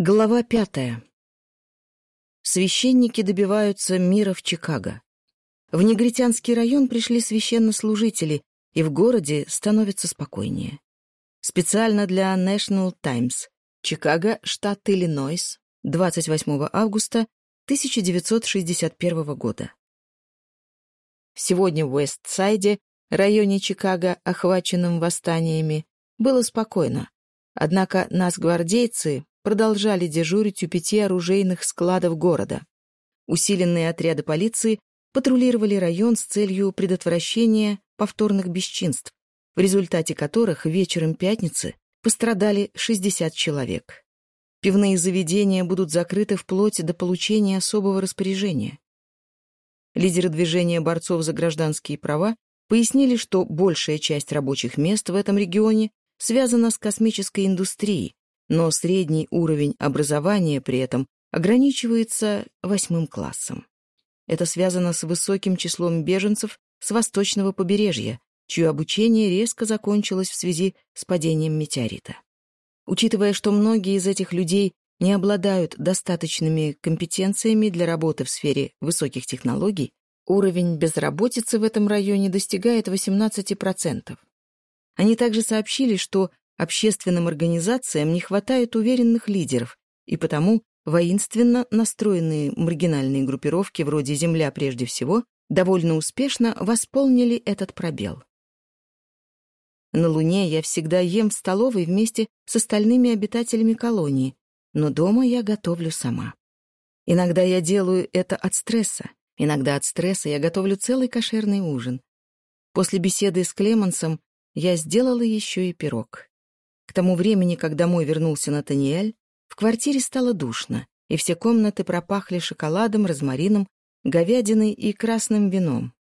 Глава пятая. Священники добиваются мира в Чикаго. В негритянский район пришли священнослужители, и в городе становится спокойнее. Специально для National Times. Чикаго, штат Иллинойс, 28 августа 1961 года. Сегодня в Уэстсайде, районе Чикаго, охваченном восстаниями, было спокойно. Однако нас, гвардейцы, продолжали дежурить у пяти оружейных складов города. Усиленные отряды полиции патрулировали район с целью предотвращения повторных бесчинств, в результате которых вечером пятницы пострадали 60 человек. Пивные заведения будут закрыты вплоть до получения особого распоряжения. Лидеры движения борцов за гражданские права пояснили, что большая часть рабочих мест в этом регионе связана с космической индустрией, но средний уровень образования при этом ограничивается восьмым классом. Это связано с высоким числом беженцев с восточного побережья, чье обучение резко закончилось в связи с падением метеорита. Учитывая, что многие из этих людей не обладают достаточными компетенциями для работы в сфере высоких технологий, уровень безработицы в этом районе достигает 18%. Они также сообщили, что общественным организациям не хватает уверенных лидеров, и потому воинственно настроенные маргинальные группировки вроде «Земля» прежде всего довольно успешно восполнили этот пробел. На Луне я всегда ем в столовой вместе с остальными обитателями колонии, но дома я готовлю сама. Иногда я делаю это от стресса, иногда от стресса я готовлю целый кошерный ужин. После беседы с Клемансом я сделала еще и пирог тому времени, когда мой вернулся Натаниэль, в квартире стало душно, и все комнаты пропахли шоколадом, розмарином, говядиной и красным вином.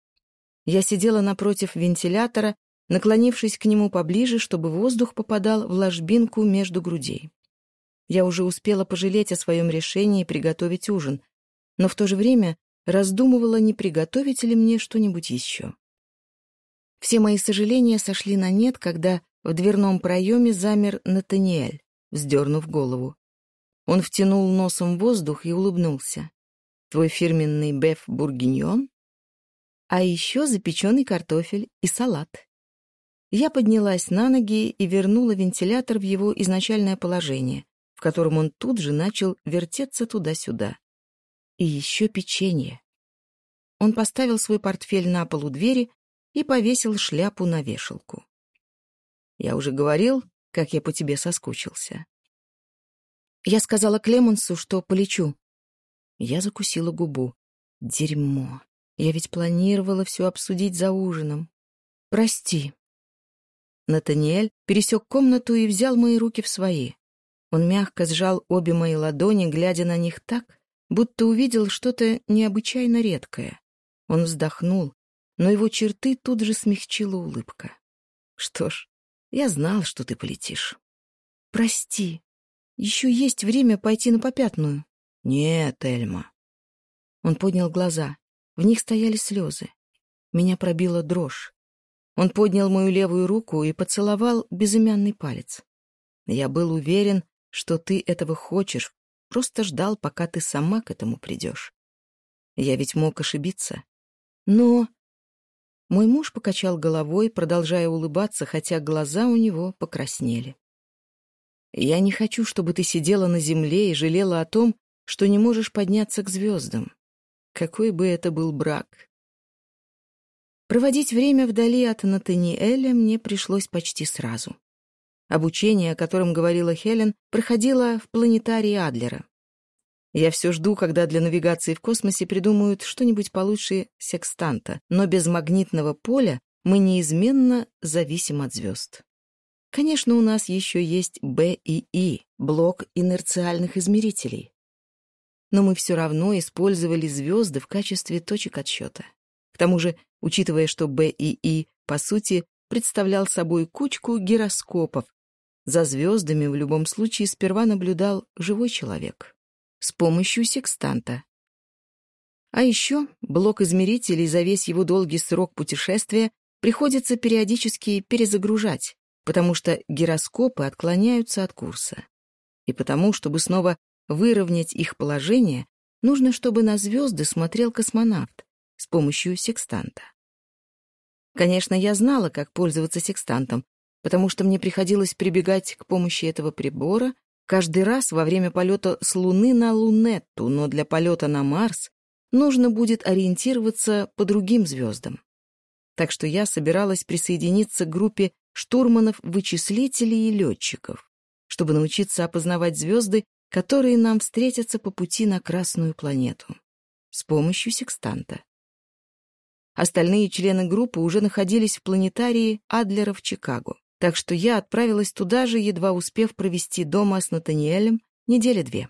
Я сидела напротив вентилятора, наклонившись к нему поближе, чтобы воздух попадал в ложбинку между грудей. Я уже успела пожалеть о своем решении приготовить ужин, но в то же время раздумывала, не приготовить ли мне что-нибудь еще. Все мои сожаления сошли на нет, когда в дверном проеме замер Натаниэль, вздернув голову. Он втянул носом воздух и улыбнулся. «Твой фирменный беф бургиньон?» «А еще запеченный картофель и салат». Я поднялась на ноги и вернула вентилятор в его изначальное положение, в котором он тут же начал вертеться туда-сюда. И еще печенье. Он поставил свой портфель на полу двери и повесил шляпу на вешалку. Я уже говорил, как я по тебе соскучился. Я сказала Клемансу, что полечу. Я закусила губу. Дерьмо. Я ведь планировала все обсудить за ужином. Прости. Натаниэль пересек комнату и взял мои руки в свои. Он мягко сжал обе мои ладони, глядя на них так, будто увидел что-то необычайно редкое. Он вздохнул, но его черты тут же смягчила улыбка. Что ж, я знал, что ты полетишь. Прости. Еще есть время пойти на попятную. Нет, Эльма. Он поднял глаза. В них стояли слезы. Меня пробила дрожь. Он поднял мою левую руку и поцеловал безымянный палец. Я был уверен, что ты этого хочешь, просто ждал, пока ты сама к Мой муж покачал головой, продолжая улыбаться, хотя глаза у него покраснели. «Я не хочу, чтобы ты сидела на земле и жалела о том, что не можешь подняться к звездам. Какой бы это был брак!» Проводить время вдали от Натаниэля мне пришлось почти сразу. Обучение, о котором говорила Хелен, проходило в планетарии Адлера. Я все жду, когда для навигации в космосе придумают что-нибудь получше секстанта, но без магнитного поля мы неизменно зависим от звезд. Конечно, у нас еще есть Б и И, блок инерциальных измерителей. Но мы все равно использовали звезды в качестве точек отсчета. К тому же, учитывая, что Б и И, по сути, представлял собой кучку гироскопов, за звездами в любом случае сперва наблюдал живой человек с помощью секстанта. А еще блок измерителей за весь его долгий срок путешествия приходится периодически перезагружать, потому что гироскопы отклоняются от курса. И потому, чтобы снова выровнять их положение, нужно, чтобы на звезды смотрел космонавт с помощью секстанта. Конечно, я знала, как пользоваться секстантом, потому что мне приходилось прибегать к помощи этого прибора Каждый раз во время полета с Луны на Лунетту, но для полета на Марс нужно будет ориентироваться по другим звездам. Так что я собиралась присоединиться к группе штурманов-вычислителей и летчиков, чтобы научиться опознавать звезды, которые нам встретятся по пути на Красную планету с помощью секстанта. Остальные члены группы уже находились в планетарии Адлера в Чикаго так что я отправилась туда же, едва успев провести дома с Натаниэлем недели две.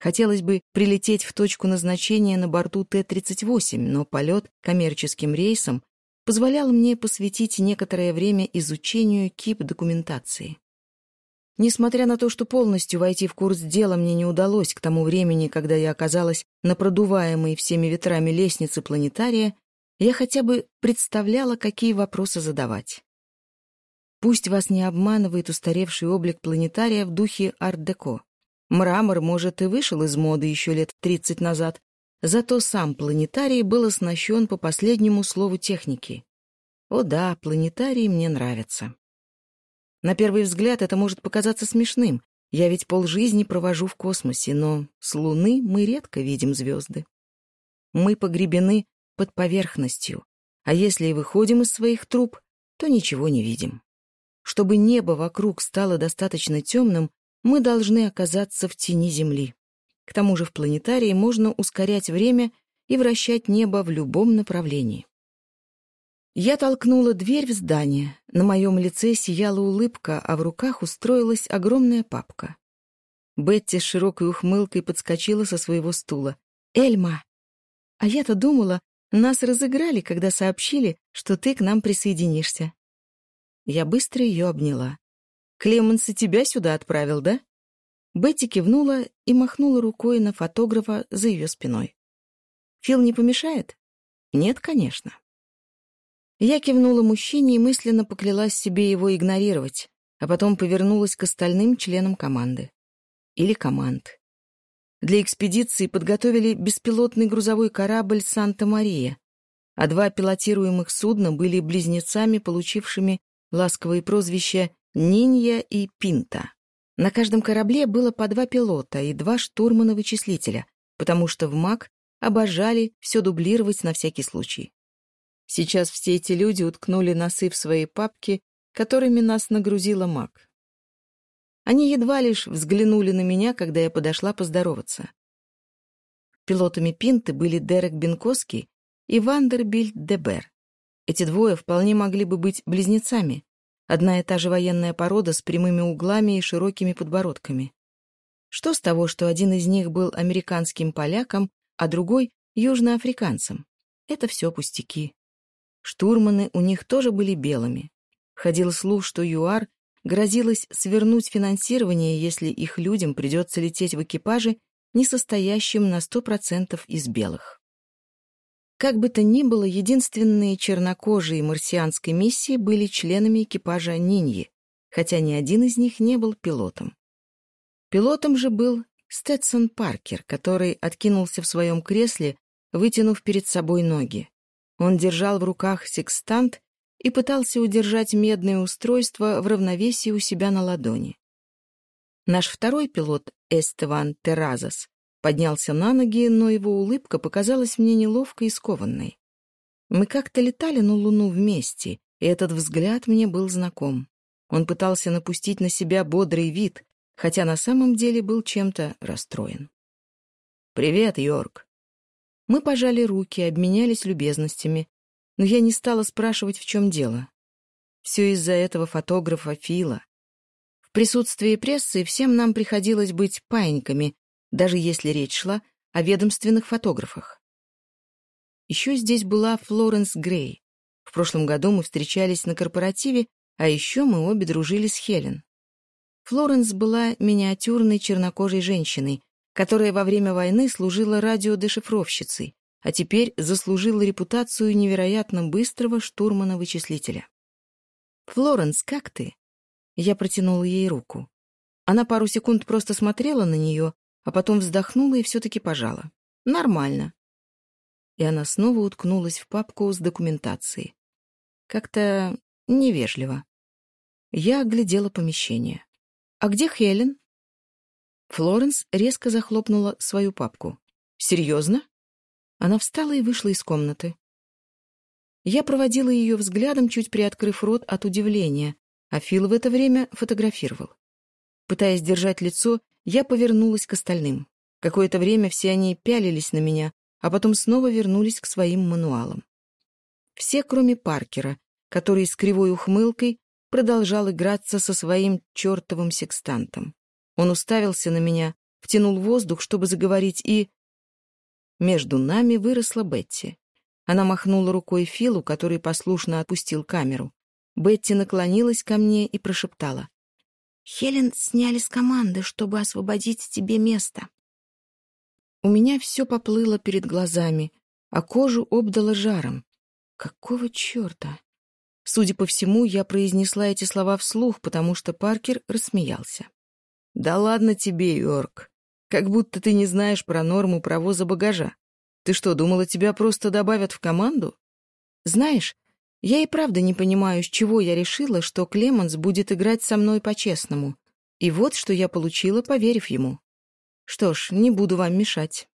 Хотелось бы прилететь в точку назначения на борту Т-38, но полет коммерческим рейсом позволял мне посвятить некоторое время изучению КИП-документации. Несмотря на то, что полностью войти в курс дела мне не удалось к тому времени, когда я оказалась на продуваемой всеми ветрами лестнице планетария, я хотя бы представляла, какие вопросы задавать. Пусть вас не обманывает устаревший облик планетария в духе арт-деко. Мрамор, может, и вышел из моды еще лет 30 назад, зато сам планетарий был оснащен по последнему слову техники. О да, планетарий мне нравится. На первый взгляд это может показаться смешным. Я ведь полжизни провожу в космосе, но с Луны мы редко видим звезды. Мы погребены под поверхностью, а если и выходим из своих труб, то ничего не видим. чтобы небо вокруг стало достаточно темным, мы должны оказаться в тени Земли. К тому же в планетарии можно ускорять время и вращать небо в любом направлении. Я толкнула дверь в здание. На моем лице сияла улыбка, а в руках устроилась огромная папка. Бетти с широкой ухмылкой подскочила со своего стула. «Эльма!» «А я-то думала, нас разыграли, когда сообщили, что ты к нам присоединишься». Я быстро ее обняла. «Клеменс и тебя сюда отправил, да?» Бетти кивнула и махнула рукой на фотографа за ее спиной. «Фил не помешает?» «Нет, конечно». Я кивнула мужчине и мысленно поклялась себе его игнорировать, а потом повернулась к остальным членам команды. Или команд. Для экспедиции подготовили беспилотный грузовой корабль «Санта-Мария», а два пилотируемых судна были близнецами, получившими ласковые прозвища «Нинья» и «Пинта». На каждом корабле было по два пилота и два штурмана-вычислителя, потому что в МАК обожали все дублировать на всякий случай. Сейчас все эти люди уткнули носы в свои папки, которыми нас нагрузила МАК. Они едва лишь взглянули на меня, когда я подошла поздороваться. Пилотами Пинты были Дерек Бенковский и Вандербильд Дебер. Эти двое вполне могли бы быть близнецами. Одна и та же военная порода с прямыми углами и широкими подбородками. Что с того, что один из них был американским поляком, а другой — южноафриканцем? Это все пустяки. Штурманы у них тоже были белыми. Ходил слух, что ЮАР грозилось свернуть финансирование, если их людям придется лететь в экипаже, не состоящим на 100% из белых. Как бы то ни было, единственные чернокожие марсианской миссии были членами экипажа Ниньи, хотя ни один из них не был пилотом. Пилотом же был Сtetсон Паркер, который откинулся в своем кресле, вытянув перед собой ноги. Он держал в руках секстант и пытался удержать медное устройство в равновесии у себя на ладони. Наш второй пилот, Эстеван Теразас, Поднялся на ноги, но его улыбка показалась мне неловкой и скованной. Мы как-то летали на Луну вместе, и этот взгляд мне был знаком. Он пытался напустить на себя бодрый вид, хотя на самом деле был чем-то расстроен. «Привет, Йорк!» Мы пожали руки, обменялись любезностями, но я не стала спрашивать, в чем дело. Все из-за этого фотографа Фила. В присутствии прессы всем нам приходилось быть паиньками, даже если речь шла о ведомственных фотографах. Еще здесь была Флоренс Грей. В прошлом году мы встречались на корпоративе, а еще мы обе дружили с Хелен. Флоренс была миниатюрной чернокожей женщиной, которая во время войны служила радиодешифровщицей, а теперь заслужила репутацию невероятно быстрого штурмана-вычислителя. «Флоренс, как ты?» Я протянула ей руку. Она пару секунд просто смотрела на нее, а потом вздохнула и все-таки пожала. «Нормально». И она снова уткнулась в папку с документацией. Как-то невежливо. Я оглядела помещение. «А где Хелен?» Флоренс резко захлопнула свою папку. «Серьезно?» Она встала и вышла из комнаты. Я проводила ее взглядом, чуть приоткрыв рот от удивления, а Фил в это время фотографировал. Пытаясь держать лицо, Я повернулась к остальным. Какое-то время все они пялились на меня, а потом снова вернулись к своим мануалам. Все, кроме Паркера, который с кривой ухмылкой продолжал играться со своим чертовым секстантом. Он уставился на меня, втянул воздух, чтобы заговорить, и... Между нами выросла Бетти. Она махнула рукой Филу, который послушно отпустил камеру. Бетти наклонилась ко мне и прошептала. «Хелен сняли с команды, чтобы освободить тебе место». У меня все поплыло перед глазами, а кожу обдало жаром. Какого черта? Судя по всему, я произнесла эти слова вслух, потому что Паркер рассмеялся. «Да ладно тебе, Йорк. Как будто ты не знаешь про норму провоза багажа. Ты что, думала, тебя просто добавят в команду? Знаешь, я и правда не понимаю, с чего я решила, что Клеменс будет играть со мной по-честному. И вот что я получила, поверив ему. Что ж, не буду вам мешать.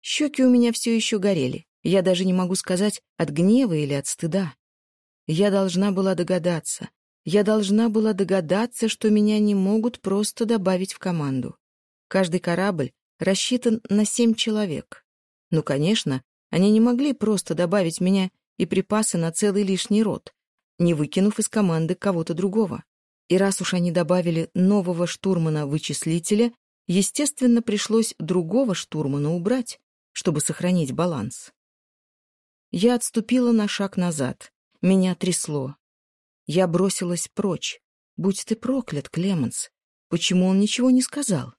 Щеки у меня все еще горели. Я даже не могу сказать, от гнева или от стыда. Я должна была догадаться. Я должна была догадаться, что меня не могут просто добавить в команду. Каждый корабль рассчитан на семь человек. Ну, конечно, они не могли просто добавить меня и припасы на целый лишний рот, не выкинув из команды кого-то другого. И раз уж они добавили нового штурмана-вычислителя, естественно, пришлось другого штурмана убрать, чтобы сохранить баланс. Я отступила на шаг назад. Меня трясло. Я бросилась прочь. Будь ты проклят, Клеменс. Почему он ничего не сказал?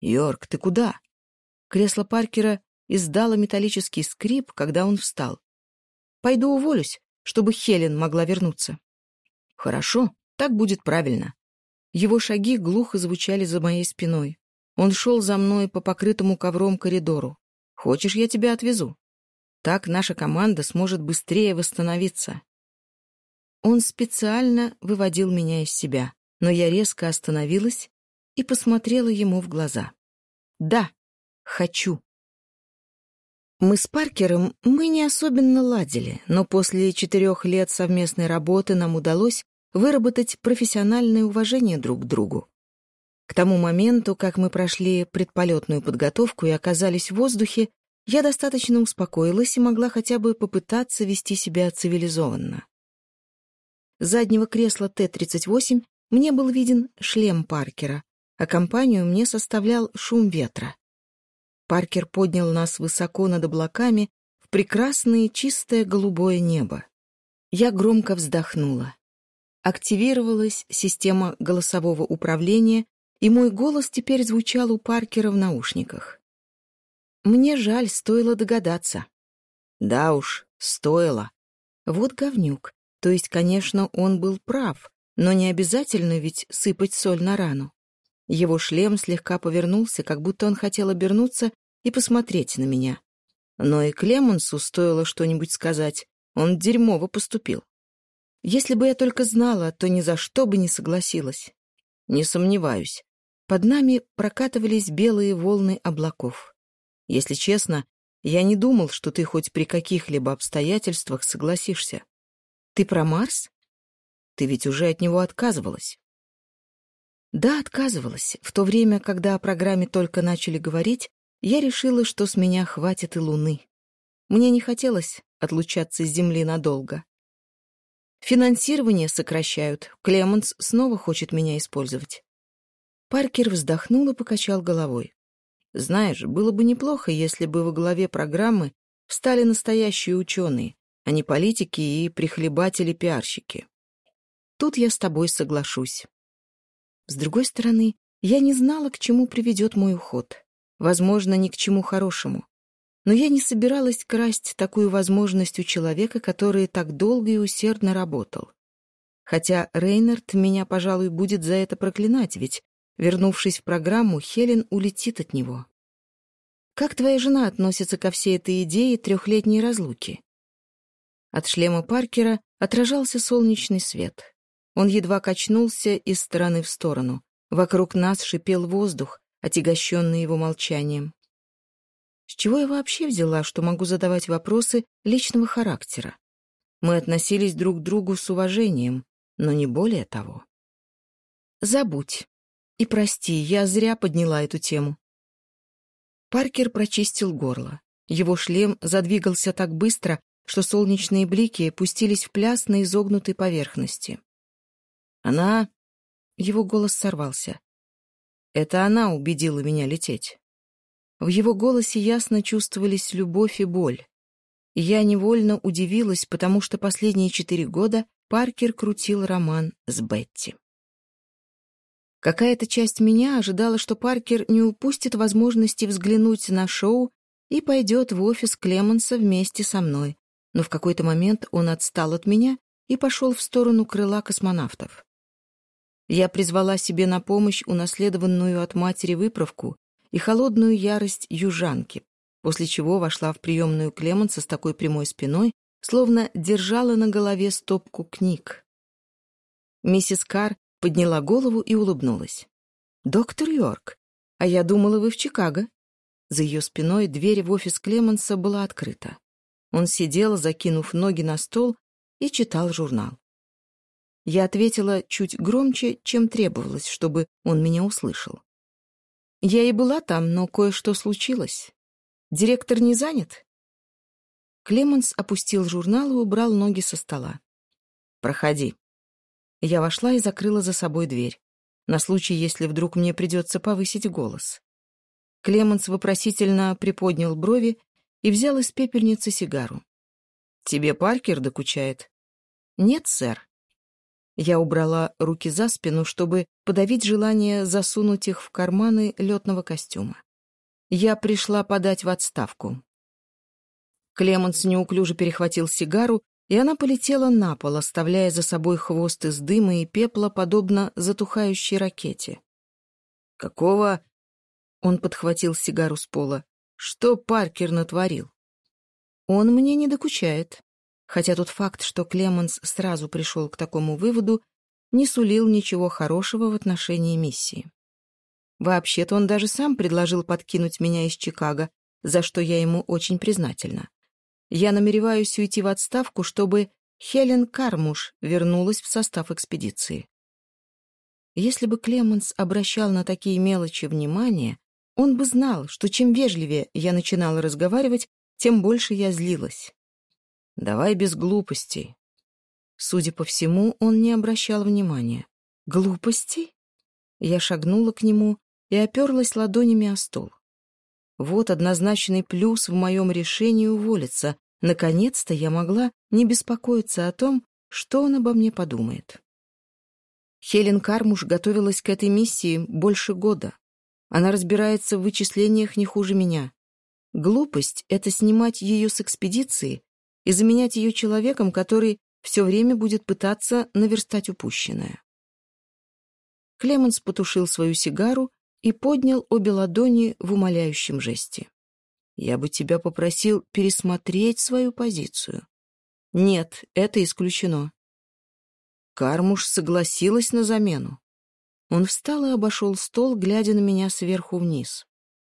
«Йорк, ты куда?» Кресло Паркера издало металлический скрип, когда он встал. Пойду уволюсь, чтобы Хелен могла вернуться. Хорошо, так будет правильно. Его шаги глухо звучали за моей спиной. Он шел за мной по покрытому ковром коридору. Хочешь, я тебя отвезу? Так наша команда сможет быстрее восстановиться. Он специально выводил меня из себя, но я резко остановилась и посмотрела ему в глаза. Да, хочу. Мы с Паркером, мы не особенно ладили, но после четырех лет совместной работы нам удалось выработать профессиональное уважение друг к другу. К тому моменту, как мы прошли предполетную подготовку и оказались в воздухе, я достаточно успокоилась и могла хотя бы попытаться вести себя цивилизованно. С заднего кресла Т-38 мне был виден шлем Паркера, а компанию мне составлял шум ветра. Паркер поднял нас высоко над облаками в прекрасное чистое голубое небо. Я громко вздохнула. Активировалась система голосового управления, и мой голос теперь звучал у Паркера в наушниках. Мне жаль, стоило догадаться. Да уж, стоило. Вот говнюк. То есть, конечно, он был прав, но не обязательно ведь сыпать соль на рану. Его шлем слегка повернулся, как будто он хотел обернуться и посмотреть на меня. Но и Клемансу стоило что-нибудь сказать. Он дерьмово поступил. Если бы я только знала, то ни за что бы не согласилась. Не сомневаюсь. Под нами прокатывались белые волны облаков. Если честно, я не думал, что ты хоть при каких-либо обстоятельствах согласишься. Ты про Марс? Ты ведь уже от него отказывалась. Да, отказывалась. В то время, когда о программе только начали говорить, Я решила, что с меня хватит и луны. Мне не хотелось отлучаться с земли надолго. Финансирование сокращают. Клеменс снова хочет меня использовать. Паркер вздохнул и покачал головой. Знаешь, было бы неплохо, если бы во главе программы встали настоящие ученые, а не политики и прихлебатели-пиарщики. Тут я с тобой соглашусь. С другой стороны, я не знала, к чему приведет мой уход возможно, ни к чему хорошему. Но я не собиралась красть такую возможность у человека, который так долго и усердно работал. Хотя Рейнард меня, пожалуй, будет за это проклинать, ведь, вернувшись в программу, Хелен улетит от него. Как твоя жена относится ко всей этой идее трехлетней разлуки? От шлема Паркера отражался солнечный свет. Он едва качнулся из стороны в сторону. Вокруг нас шипел воздух, отягощенный его молчанием. С чего я вообще взяла, что могу задавать вопросы личного характера? Мы относились друг к другу с уважением, но не более того. Забудь. И прости, я зря подняла эту тему. Паркер прочистил горло. Его шлем задвигался так быстро, что солнечные блики пустились в пляс на изогнутой поверхности. Она... Его голос сорвался. Это она убедила меня лететь. В его голосе ясно чувствовались любовь и боль. Я невольно удивилась, потому что последние четыре года Паркер крутил роман с Бетти. Какая-то часть меня ожидала, что Паркер не упустит возможности взглянуть на шоу и пойдет в офис Клеманса вместе со мной. Но в какой-то момент он отстал от меня и пошел в сторону крыла космонавтов. Я призвала себе на помощь унаследованную от матери выправку и холодную ярость южанки, после чего вошла в приемную Клеманса с такой прямой спиной, словно держала на голове стопку книг. Миссис Карр подняла голову и улыбнулась. «Доктор Йорк, а я думала, вы в Чикаго». За ее спиной дверь в офис Клеманса была открыта. Он сидел, закинув ноги на стол, и читал журнал. Я ответила чуть громче, чем требовалось, чтобы он меня услышал. Я и была там, но кое-что случилось. Директор не занят? Клеменс опустил журнал и убрал ноги со стола. «Проходи». Я вошла и закрыла за собой дверь, на случай, если вдруг мне придется повысить голос. Клеменс вопросительно приподнял брови и взял из пепельницы сигару. «Тебе Паркер докучает?» «Нет, сэр», я убрала руки за спину, чтобы подавить желание засунуть их в карманы летного костюма. Я пришла подать в отставку. Клеманс неуклюже перехватил сигару, и она полетела на пол, оставляя за собой хвост из дыма и пепла, подобно затухающей ракете. «Какого...» — он подхватил сигару с пола. «Что Паркер натворил?» «Он мне не докучает», хотя тот факт, что Клеменс сразу пришел к такому выводу, не сулил ничего хорошего в отношении миссии. Вообще-то он даже сам предложил подкинуть меня из Чикаго, за что я ему очень признательна. Я намереваюсь уйти в отставку, чтобы Хелен Кармуш вернулась в состав экспедиции. Если бы Клеменс обращал на такие мелочи внимание, он бы знал, что чем вежливее я начинала разговаривать, тем больше я злилась. Давай без глупостей. Судя по всему, он не обращал внимания. Глупостей? Я шагнула к нему и оперлась ладонями о стол. Вот однозначный плюс в моем решении уволиться. Наконец-то я могла не беспокоиться о том, что он обо мне подумает. Хелен Кармуш готовилась к этой миссии больше года. Она разбирается в вычислениях не хуже меня. Глупость — это снимать ее с экспедиции и заменять ее человеком, который все время будет пытаться наверстать упущенное. Клеменс потушил свою сигару и поднял обе ладони в умоляющем жесте. «Я бы тебя попросил пересмотреть свою позицию». «Нет, это исключено». Кармуш согласилась на замену. Он встал и обошел стол, глядя на меня сверху вниз.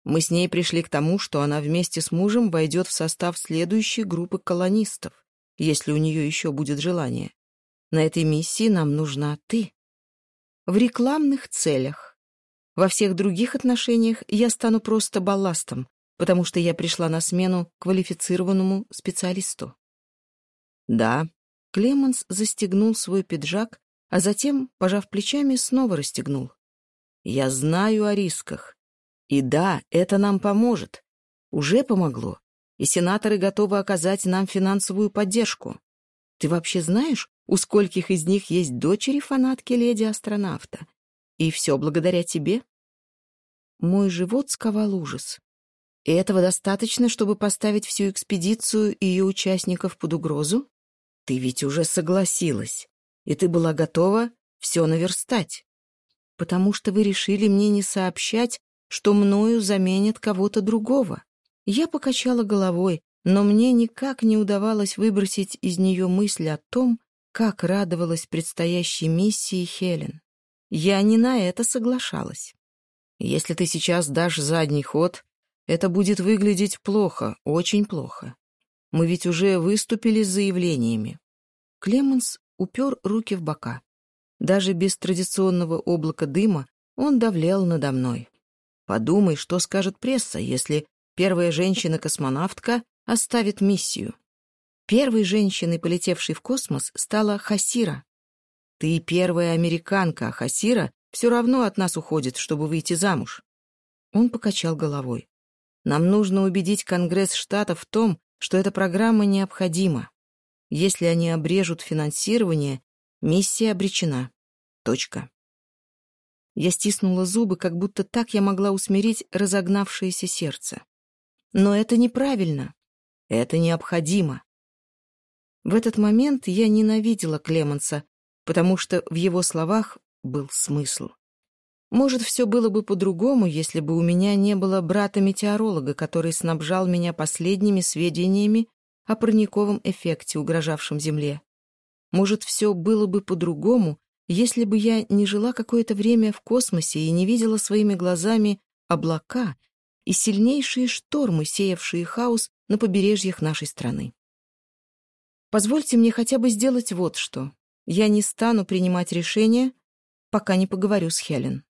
Мы с ней пришли к тому, что она вместе с мужем войдет в состав следующей группы колонистов, если у нее еще будет желание. На этой миссии нам нужна ты. В рекламных целях. Во всех других отношениях я стану просто балластом, потому что я пришла на смену квалифицированному специалисту. Да, Клеменс застегнул свой пиджак, а затем, пожав плечами, И да, это нам поможет. Уже помогло. И сенаторы готовы оказать нам финансовую поддержку. Ты вообще знаешь, у скольких из них есть дочери-фанатки леди-астронавта? И все благодаря тебе? Мой живот сковал ужас. И этого достаточно, чтобы поставить всю экспедицию и ее участников под угрозу? Ты ведь уже согласилась, и ты была готова все наверстать. Потому что вы решили мне не сообщать, что мною заменят кого-то другого. Я покачала головой, но мне никак не удавалось выбросить из нее мысль о том, как радовалась предстоящей миссии Хелен. Я не на это соглашалась. Если ты сейчас дашь задний ход, это будет выглядеть плохо, очень плохо. Мы ведь уже выступили с заявлениями. Клеменс упер руки в бока. Даже без традиционного облака дыма он давлел надо мной. Подумай, что скажет пресса, если первая женщина-космонавтка оставит миссию. Первой женщиной, полетевшей в космос, стала Хасира. Ты первая американка, а Хасира все равно от нас уходит, чтобы выйти замуж. Он покачал головой. Нам нужно убедить Конгресс штата в том, что эта программа необходима. Если они обрежут финансирование, миссия обречена. Точка. Я стиснула зубы, как будто так я могла усмирить разогнавшееся сердце. Но это неправильно. Это необходимо. В этот момент я ненавидела Клеманса, потому что в его словах был смысл. Может, все было бы по-другому, если бы у меня не было брата-метеоролога, который снабжал меня последними сведениями о парниковом эффекте, угрожавшем Земле. Может, все было бы по-другому, если бы я не жила какое-то время в космосе и не видела своими глазами облака и сильнейшие штормы, сеявшие хаос на побережьях нашей страны. Позвольте мне хотя бы сделать вот что. Я не стану принимать решения, пока не поговорю с Хелен.